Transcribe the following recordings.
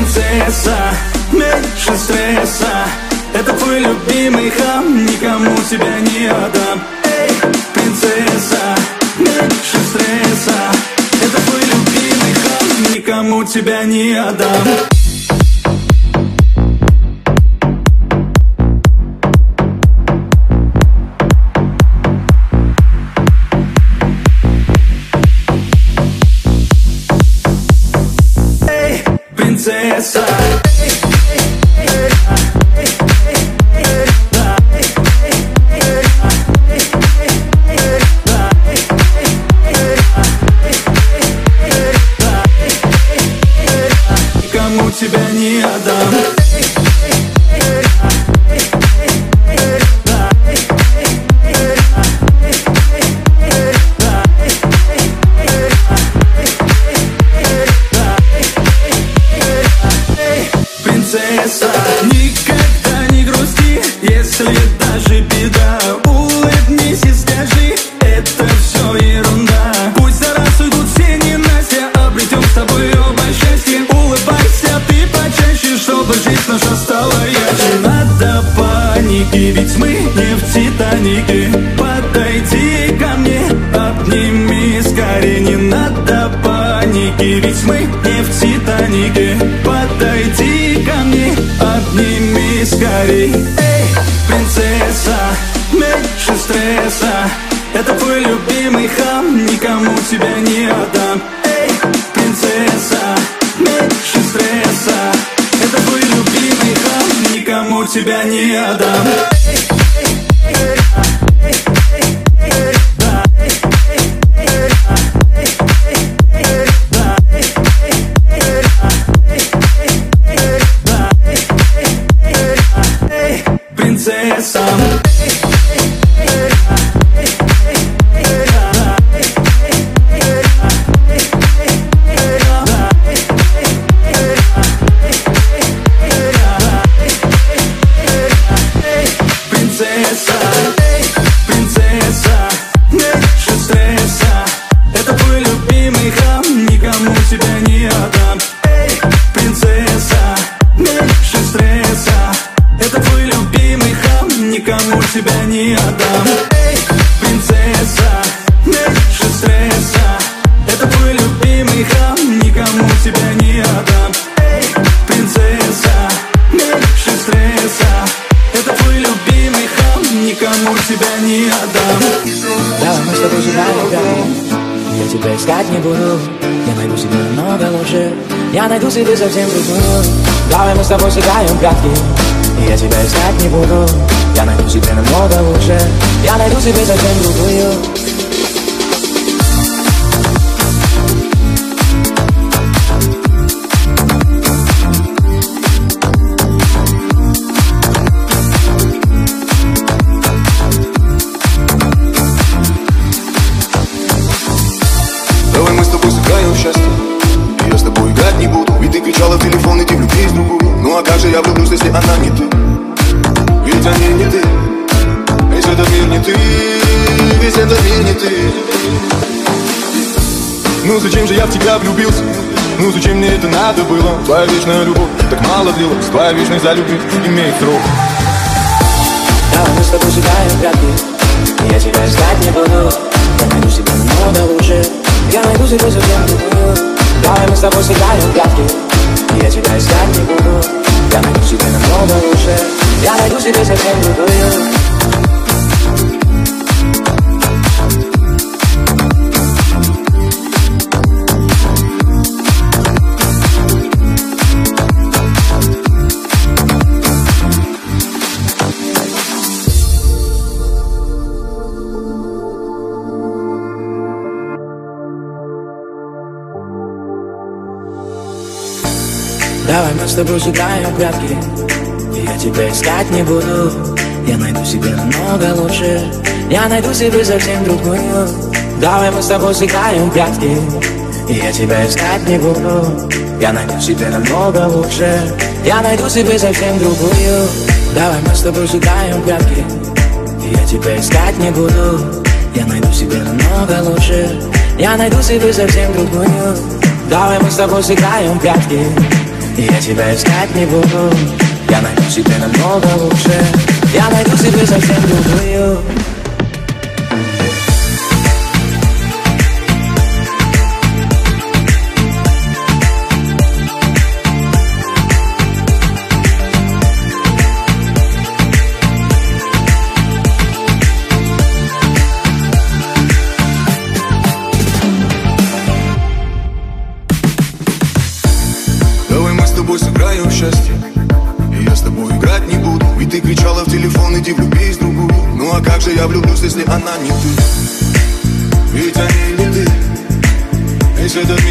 принцесса, меньше стресса. Это твой любимый хам, никому тебя не отдам. Эй, принцесса, меньше стресса. Это твой любимый хам, никому тебя не отдам принцесса Эй, Найду себе совсем другую Давай мы с тобой сыграем прятки Я тебя искать не буду. Я найду себе намного лучше Я найду себе совсем другую зачем же я в тебя влюбился? Ну зачем мне это надо было? Твоя вечная любовь так мало длилась. Твоя вечность за любовь имеет срок. Давай мы с тобой сыграем в прятки Я тебя искать не буду. Я найду себе намного лучше. Я найду себе совсем другую. Давай мы с тобой сыграем в прятки Я тебя искать не буду. Я найду себе намного лучше. Я найду себе совсем другую с тобой в прятки Я тебя искать не буду. Я найду себе намного лучше. Я найду себе совсем другую. Давай мы с тобой сыграем прятки. Я тебя искать не буду. Я найду себе намного лучше. Я найду себе совсем другую. Давай мы с тобой сыграем прятки. Я тебя искать не буду. Я найду себе намного лучше. Я найду себе совсем другую. Давай мы с тобой сыграем прятки я тебя искать не буду. Я найду себе намного лучше. Я найду себе совсем другую. если она не ты? Ведь они не ты, если это не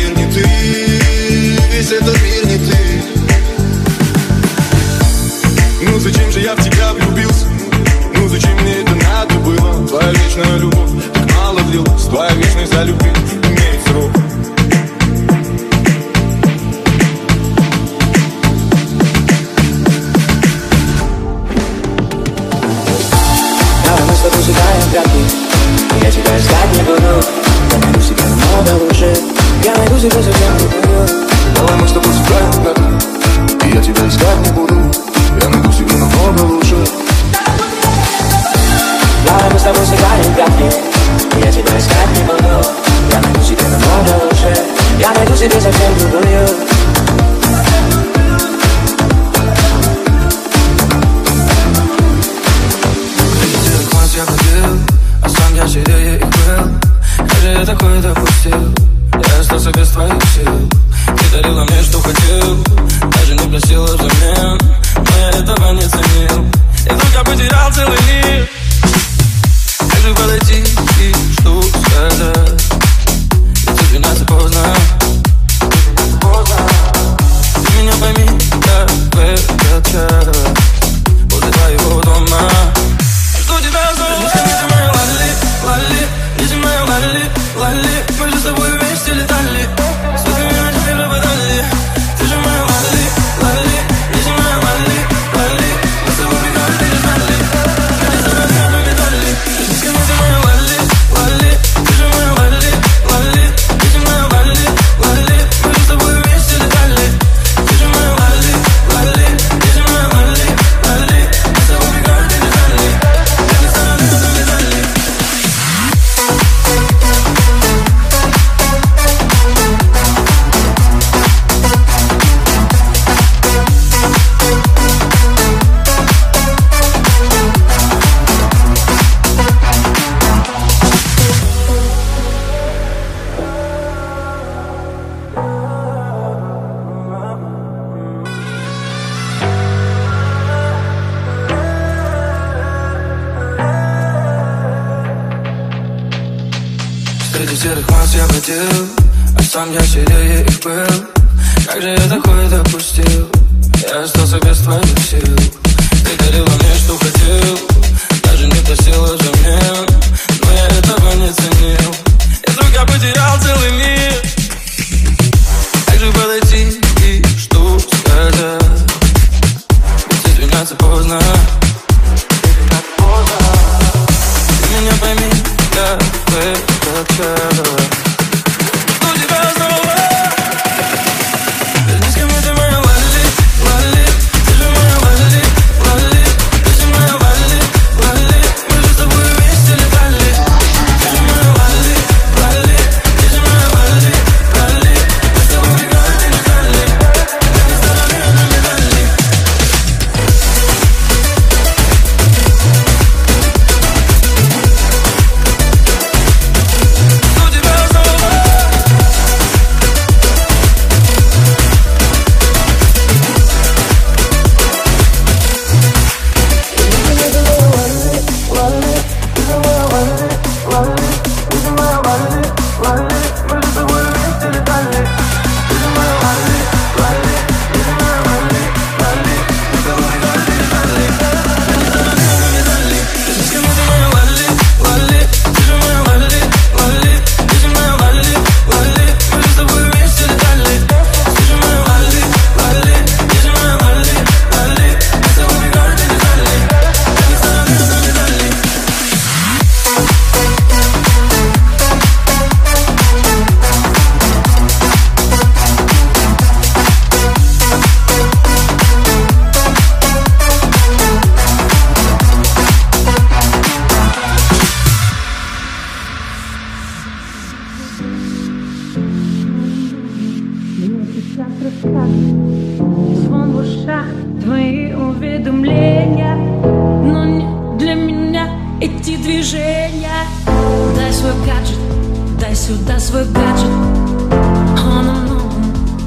сюда свой гаджет. Он умом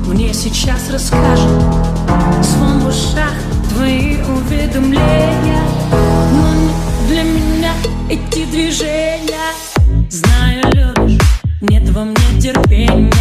мне сейчас расскажет Звон в ушах, твои уведомления. Но не для меня эти движения. Знаю, любишь, нет во мне терпения.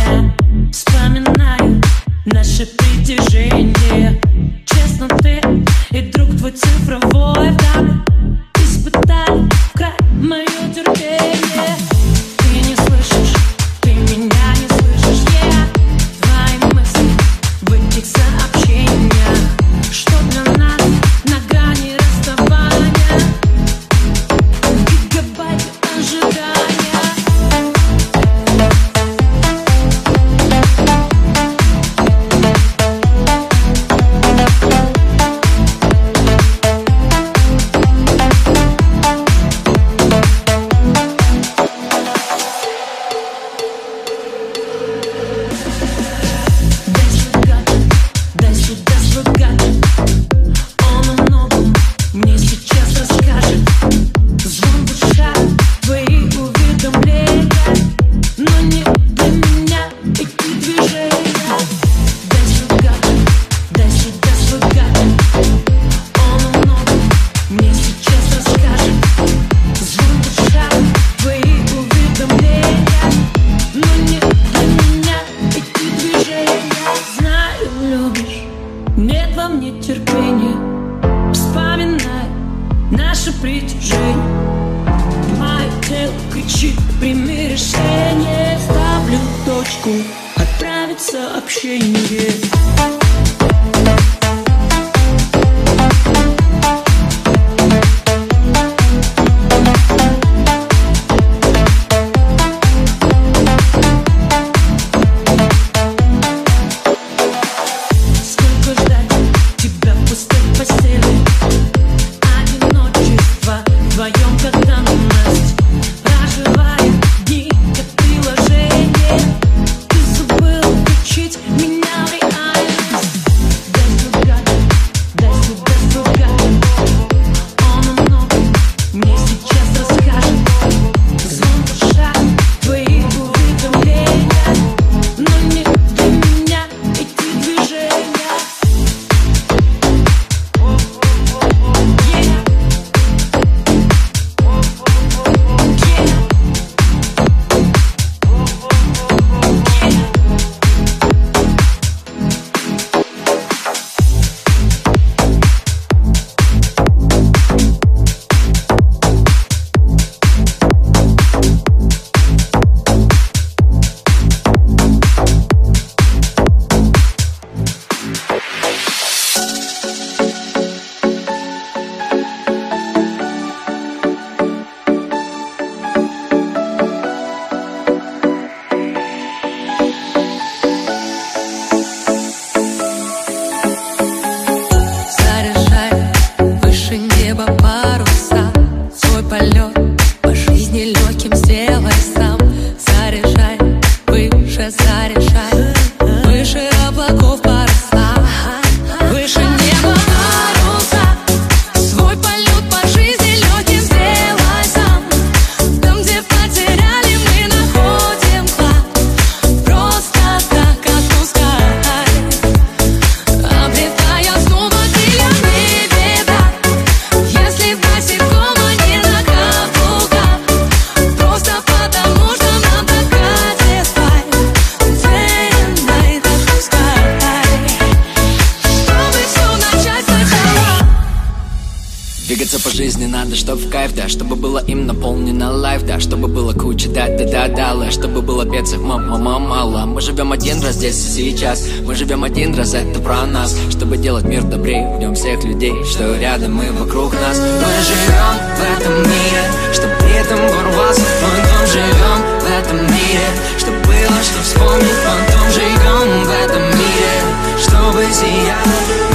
жизни надо, чтоб в кайф, да Чтобы было им наполнено лайф, да Чтобы было куча да да да да Чтобы было бедцев мама мама мало Мы живем один раз здесь и сейчас. Мы живем один раз, это про нас. Чтобы делать мир добрее, в нем всех людей Что рядом и вокруг нас. Мы живем в этом мире Чтоб летом ворвался мой дом Живем в этом мире. Чтоб было, что вспомнить потом Живем в этом мире. Чтобы сияло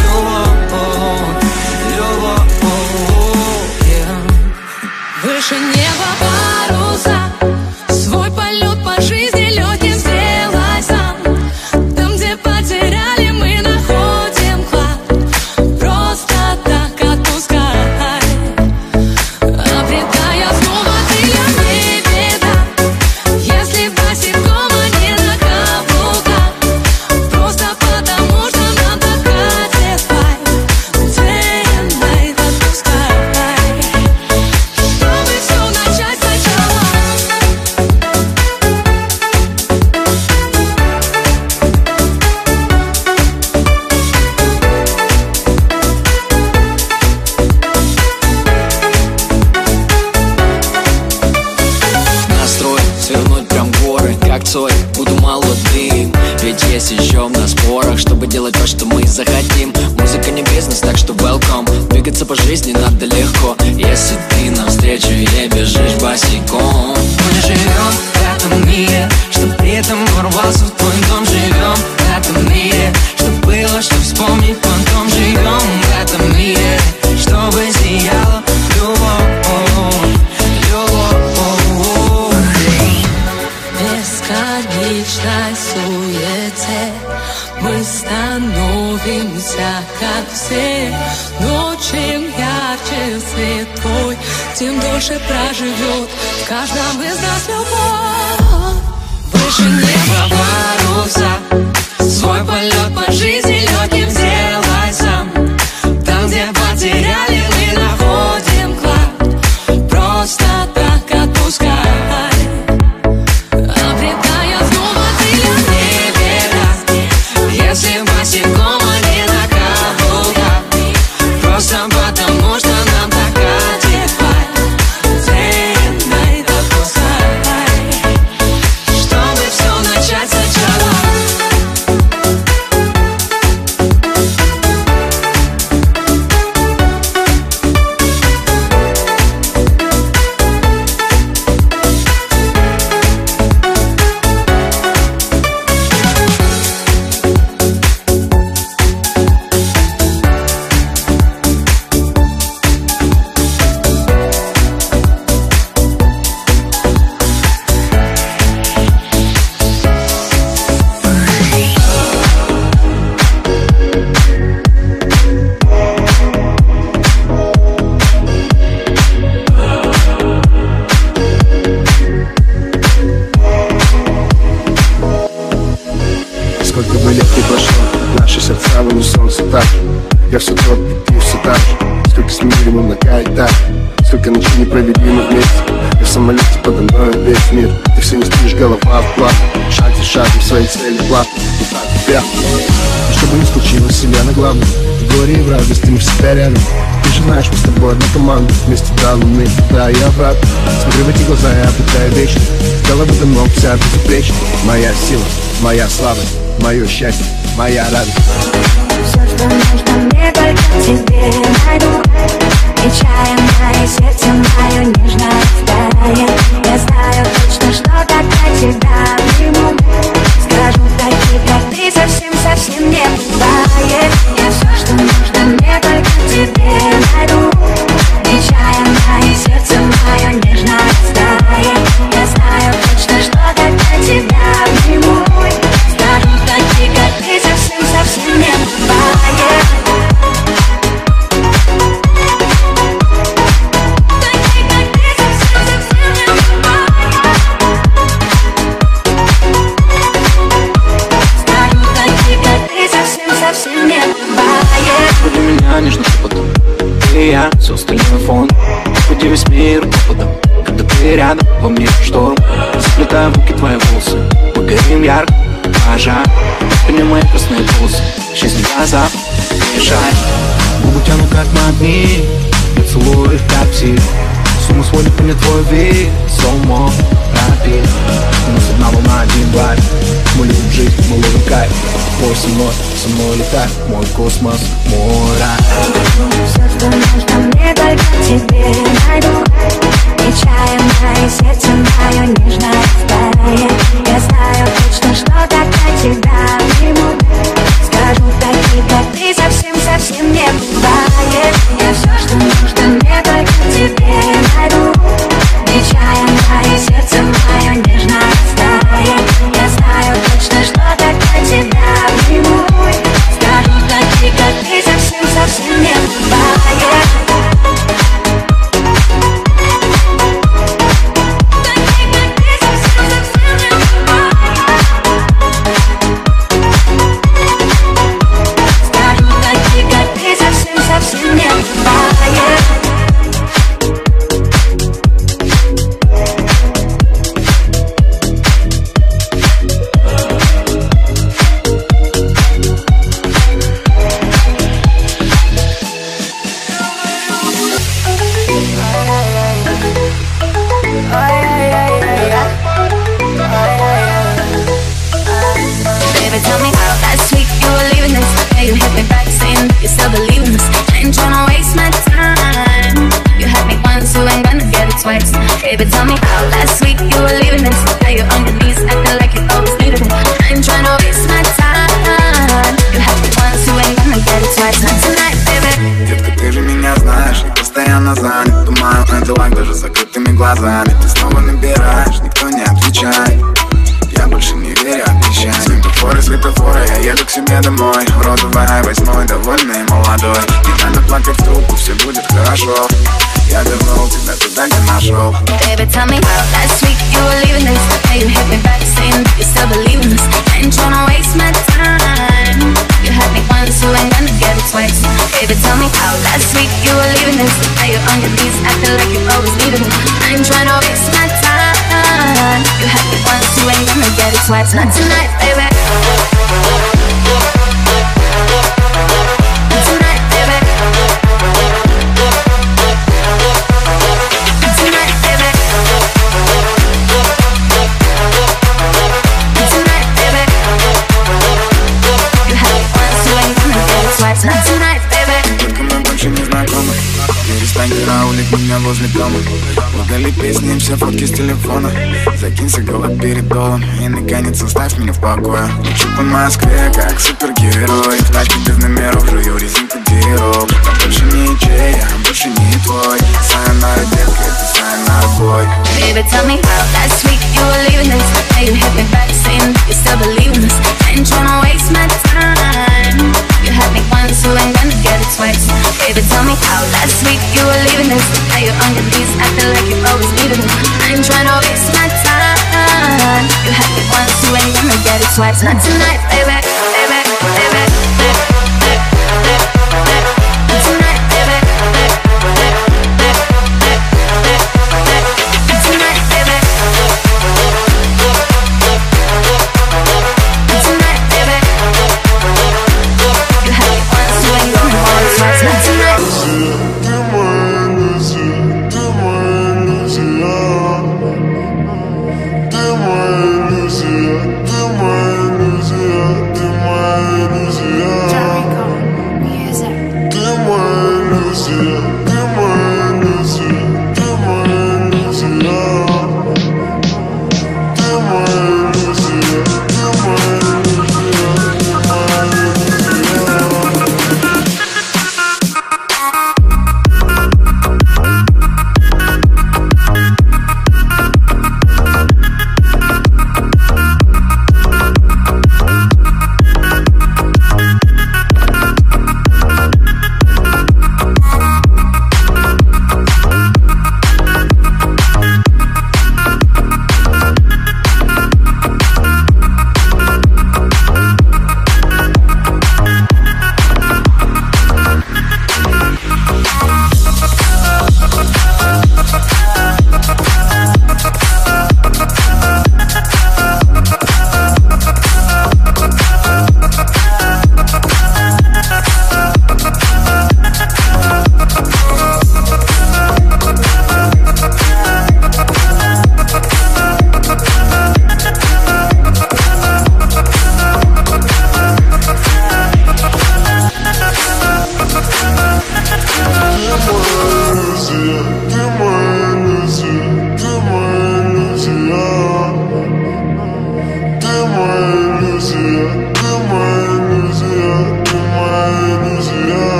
выше неба. pushing слава, мое счастье, моя радость. Летишь со мной, со мной летай Мой космос, мой рай. Все, что нужно мне, только тебе найду. И Нечаянное сердце мое, нежное второе Я знаю точно, что тогда тебя приму. Скажу такие, как ты, совсем-совсем не бывает. Я все, что нужно мне, только тебе найду. Baby, tell me how last week you were leaving this. Now you hit me back saying that you still believe in this. I ain't tryna waste my time. You had me once, you ain't gonna get it twice. Baby, tell me how last week you were leaving this. Now you're on your knees acting like you always needed I ain't tryna waste my time. You had me once, you ain't gonna get it twice. Not tonight, baby. Детка, ты же меня знаешь, я постоянно занят Думаю о делах даже за глазами Ты снова набираешь, никто не отвечает. Я больше не верю обещаниям. Светофоры, светофоры, я еду к себе домой. Розовая восьмой, довольный молодой. Не надо плакать в трубку, все будет хорошо. Я вернул тебя туда, где нашел you hit me back saying that you still believe in this ain't tryna waste my time had me once, you ain't gonna get it twice. Baby, tell me how last week you were leaving this Now you're on your knees. Acting like you always needed me. I ain't tryna waste my time. You had me once, you ain't gonna get it twice. Not tonight, baby возле дома. Удали песни и все фотки с телефона. Закинься голод перед долом И наконец оставь меня в покое. Лечу по Москве, как супергерой. В тачке без номеров, жую резинку дырок Но больше не ячей, я больше не твой. Сайонара, детка, это сайонара, бой. Baby, tell me how last week you were leaving this Now you hit me back saying you still believe in I ain't tryna waste my time Baby, tell me how last week you were leaving this. Now you're on your knees? Acting like you always me I ain't tryna waste my time. You had me once, you ain't gonna get it twice. Not tonight, baby,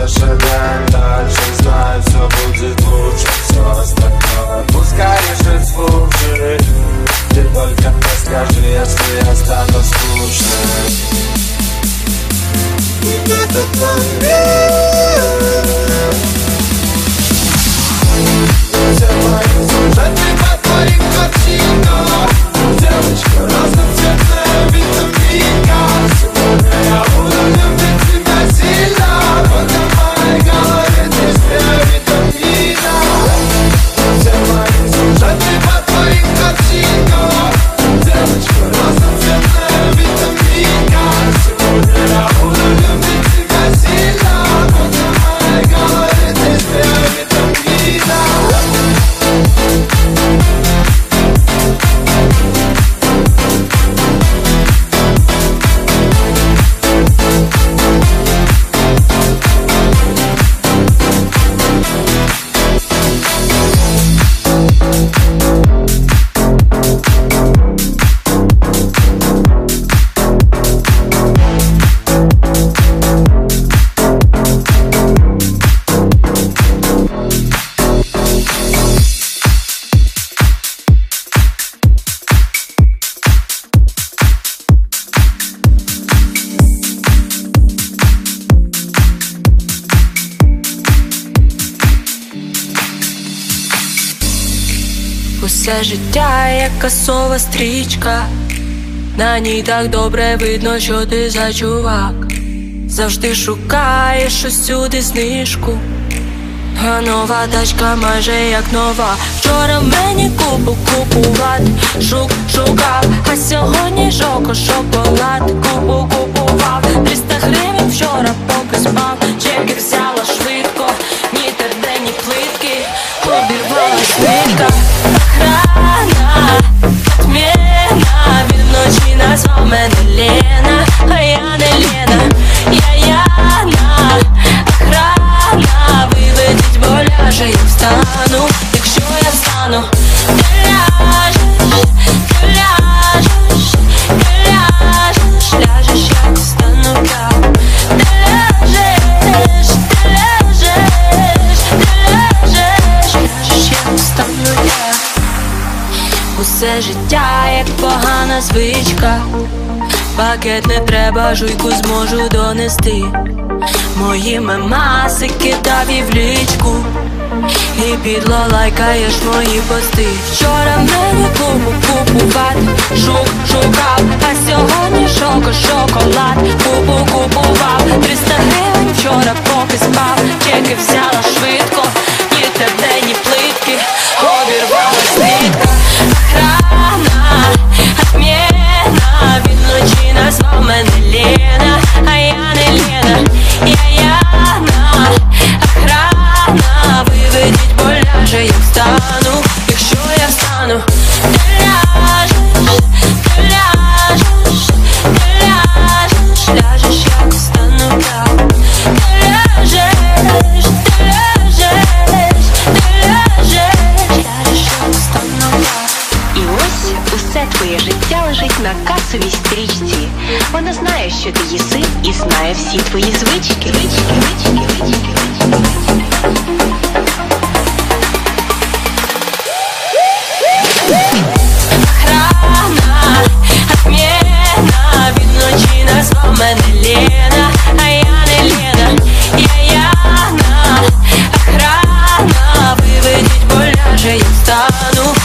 Просто шагаем дальше, знаю, все будет лучше на ній так добре видно, що ти за чувак. Завжди шукаєш усюди знижку. А нова тачка майже як нова. Вчора мені купу купувати, шук шукав, а сьогодні жоко шоколад, купу купував, 300 гривень вчора поки спав, чеки взяла пакет не треба, жуйку зможу донести. Мої мемаси кидав і в лічку, і підло лайкаєш мої пости. Вчора мені купу купувати, шук шукав, а сьогодні шоко шоколад, купу купував, 300 гривень вчора поки спав, чеки взяла швидко, ні тебе, ні плитки, обірвалась нитка. Мене Лена, а я не Лена, я Яна, охрана, виведіть, бо ляже, я встану, що ти їси, і знає всі твої звички. звички, звички, звички. Охрана, отмена, він вночі назвав мене Лена, а я не Лена, я Яна, охрана, виведіть, бо ляже, я встану,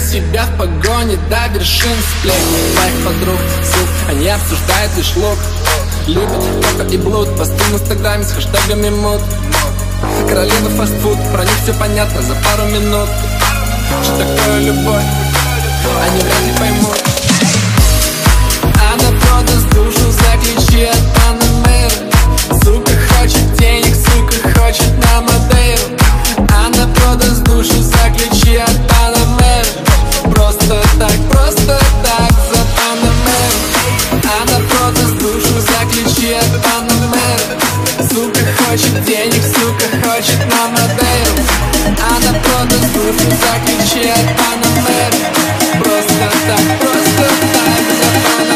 Себя в погоне до вершин сплетни. Моих подруг, суд, они обсуждают лишь лук. Любят кока и блуд, посты в инстаграме с хэштегами мод Королева фастфуд, про них все понятно за пару минут. Что такое любовь, они вряд ли поймут. Она продаст душу за ключи от Панамеры Сука хочет денег, сука хочет на Мадейру Она продаст душу за ключи от Панамеры Просто так, просто так за Панамеру Она продаст душу за ключи от Панамеры Сука хочет денег, сука хочет на Мадейру Она продаст душу за ключи от Панамеры Просто так, просто так за Панамеру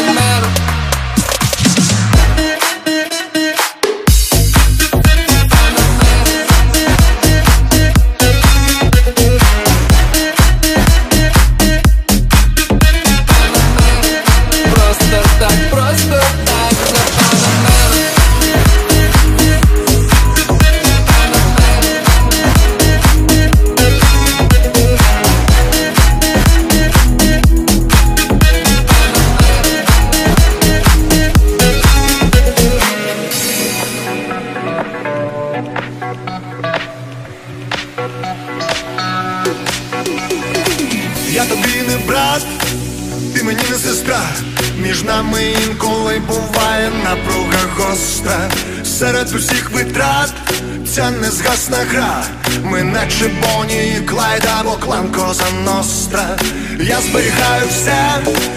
ця незгасна гра. Ми наче Боні, і Клайд або клан Коза Ностра. Я зберігаю все,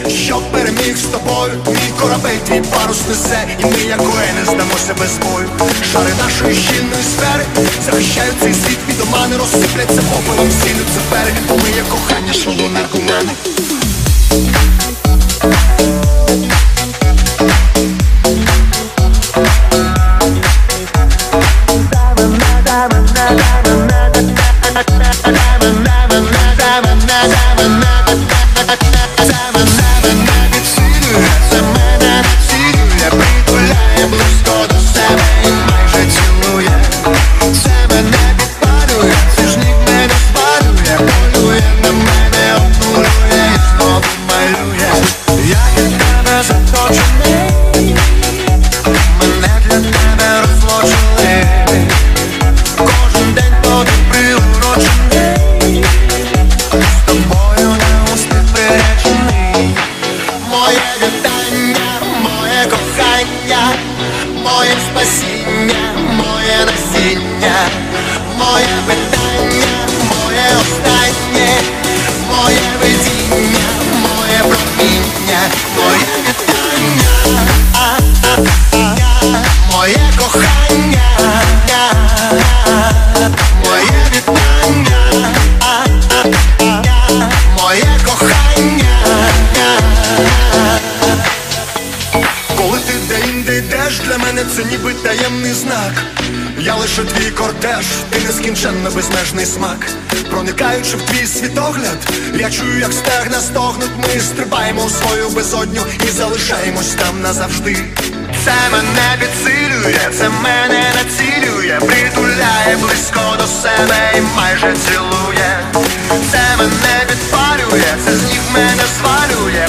що переміг з тобою. Мій корабель, твій парус несе, і ми, як не здамося без бою. Шари нашої щільної сфери захищають цей світ від омани, розсипляться попелом, сілються фери. Ми є кохання, до наркомани. Світогляд, я чую, як стегна стогнуть. Ми стрибаємо у свою безодню і залишаємось там назавжди. Це мене підсилює, це мене націлює, притуляє близько до себе і майже цілує. Це мене підпалює, це з ніг мене звалює,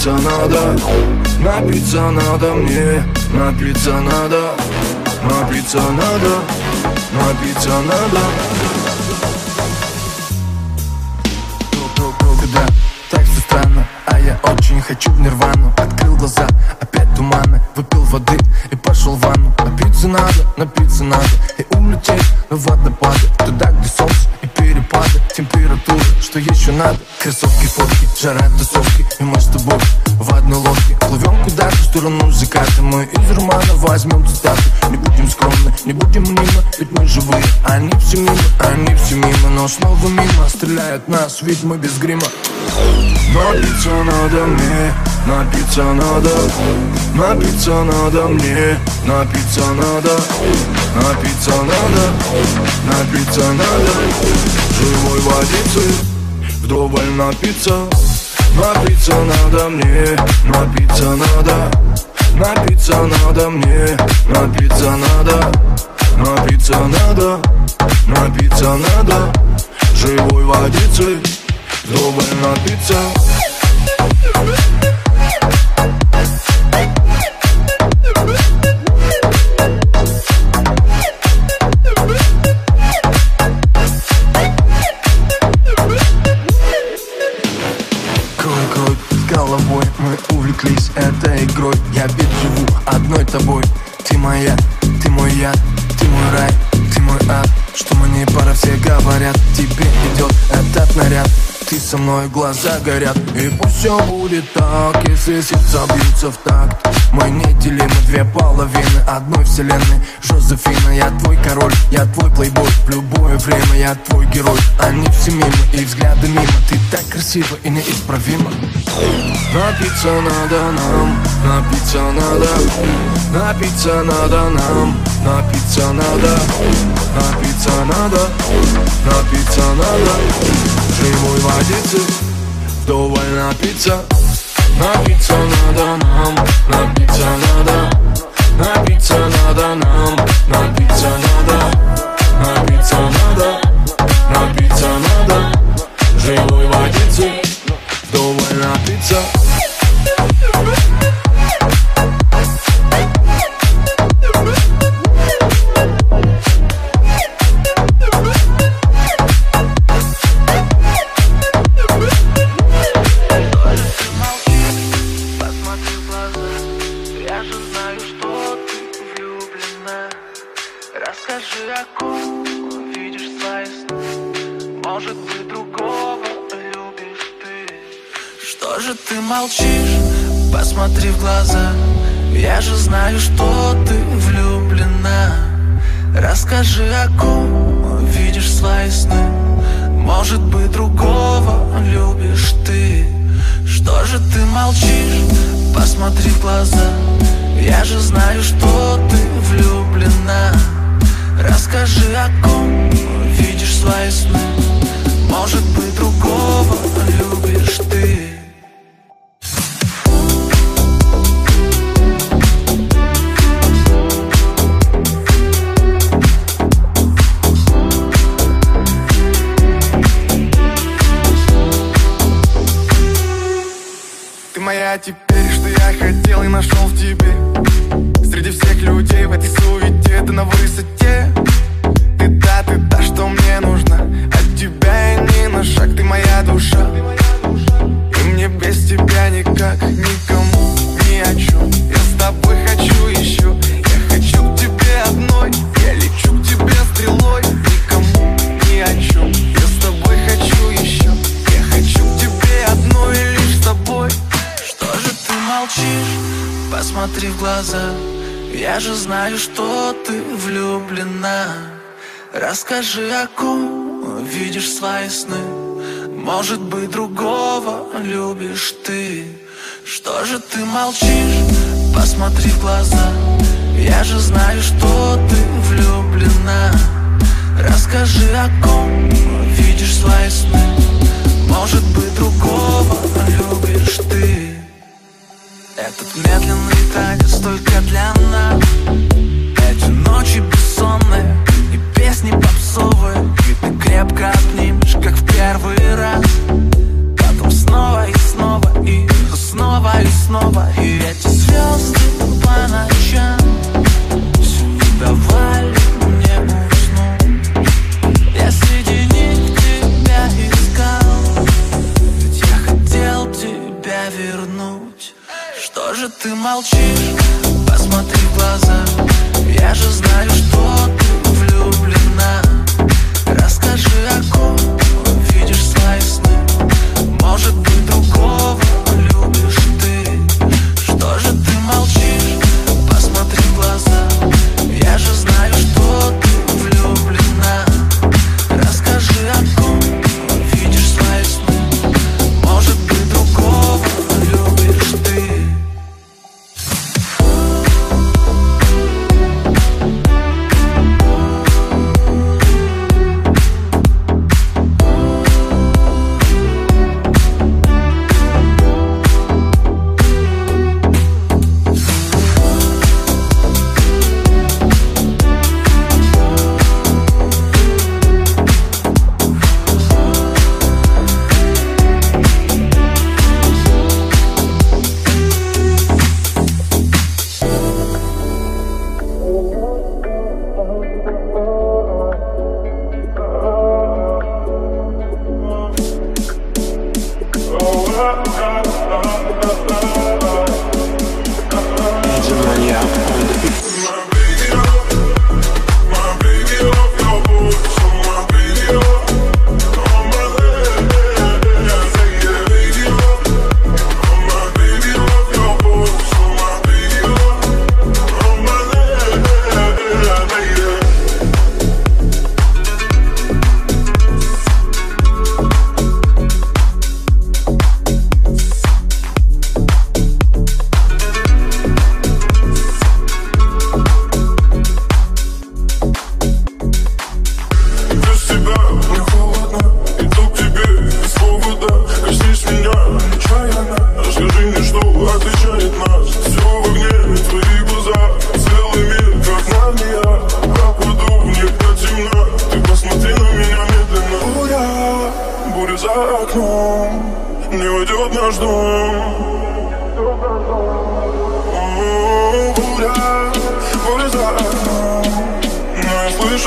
напиться надо, напиться надо мне, напиться надо, напиться надо, напиться надо. Нас, ведь мы без грима Напиться надо мне, напиться надо, напиться надо мне, напиться надо, напиться надо, напиться надо, живой водицы, вдоволь напиться, напиться надо мне, напиться надо, напиться надо мне, напиться надо, напиться надо, напиться надо, живой водицы. Напиться Крой, мной, глаза горят. И пусть все будет так, если сердца бьются в такт. Мы неделимы две половины одной вселенной. Жозефина, я твой король, я твой плейбой. В любое время я твой герой. Они все мимо и взгляды мимо. Ты так красива и неисправима Напиться надо нам, напиться надо. Напиться надо нам, напиться надо. Напиться надо, напиться надо Живой водицы, вдоволь напиться. Напиться надо нам, напиться надо. Напиться надо нам, напиться надо. Напиться надо, напиться надо. Живой водицы, вдоволь напиться знаю, что ты влюблена. Расскажи, о ком видишь свои сны. Может быть, другого любишь ты. Что же ты молчишь? Посмотри в глаза. Я же знаю, что ты влюблена. Расскажи, о ком видишь свои сны. Может быть, же знаю, что ты влюблена. Расскажи, о ком видишь свои сны. Может быть, другого любишь ты. Что же ты молчишь? Посмотри в глаза. Я же знаю, что ты влюблена. Расскажи, о ком видишь свои сны. Может быть, другого любишь ты этот медленный танец только для нас. Эти ночи бессонные и песни попсовые И ты крепко обнимешь, как в первый раз. Потом снова и снова, и снова и снова И эти звезды по ночам все не давали. ты молчишь, посмотри в глаза. Я же знаю, что ты влюблена. Расскажи о ком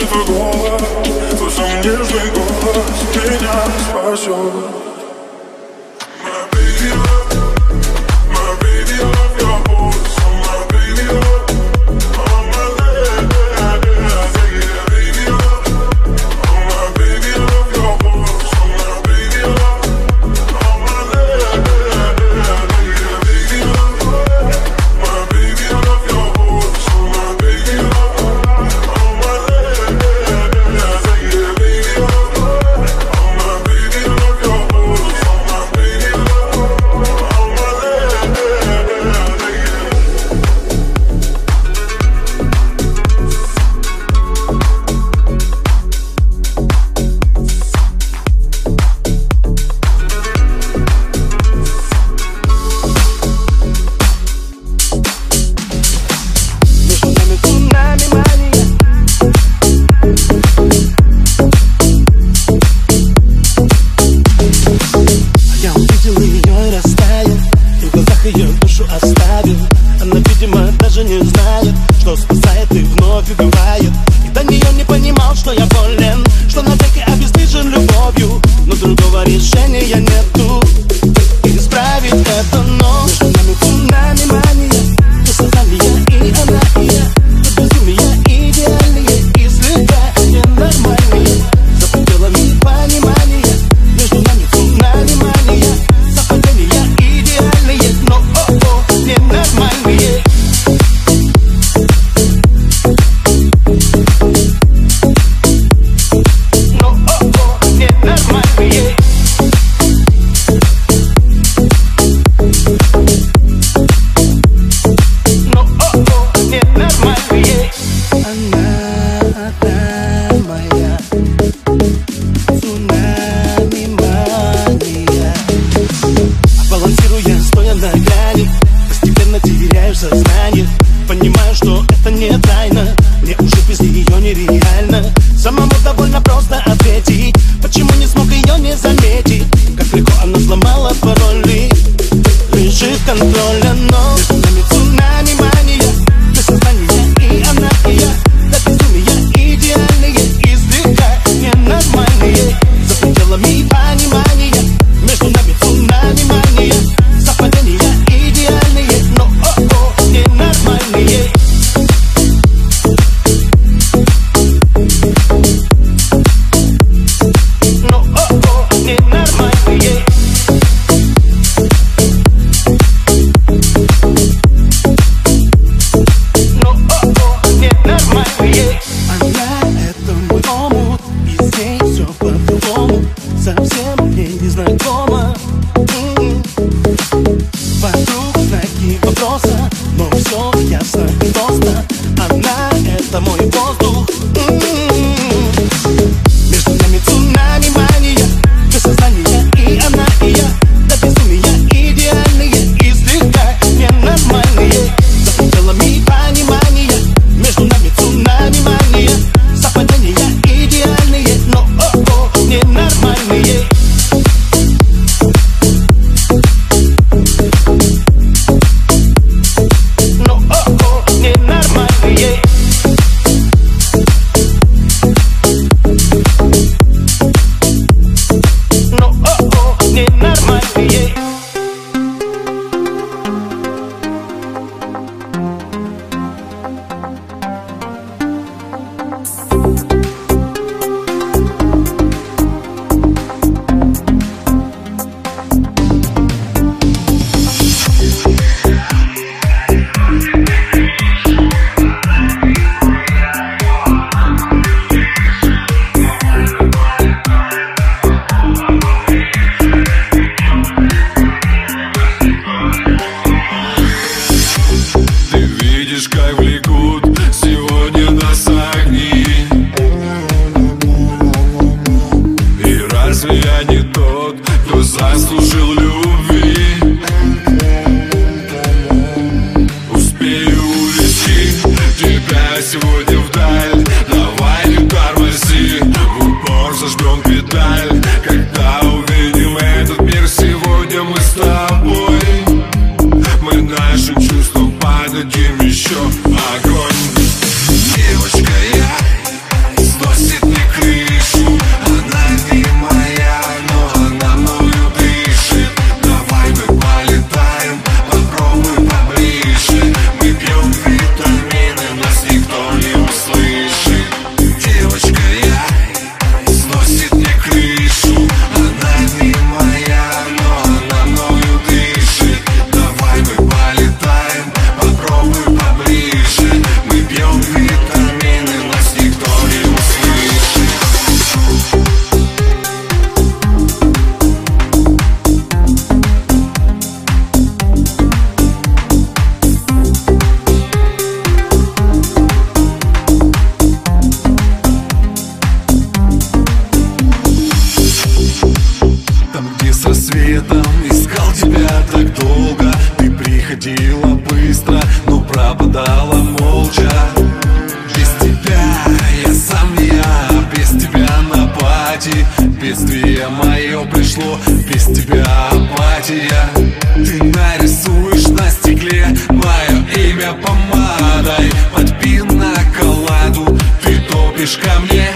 твой голос, твой нежный голос меня спасет топишь ко мне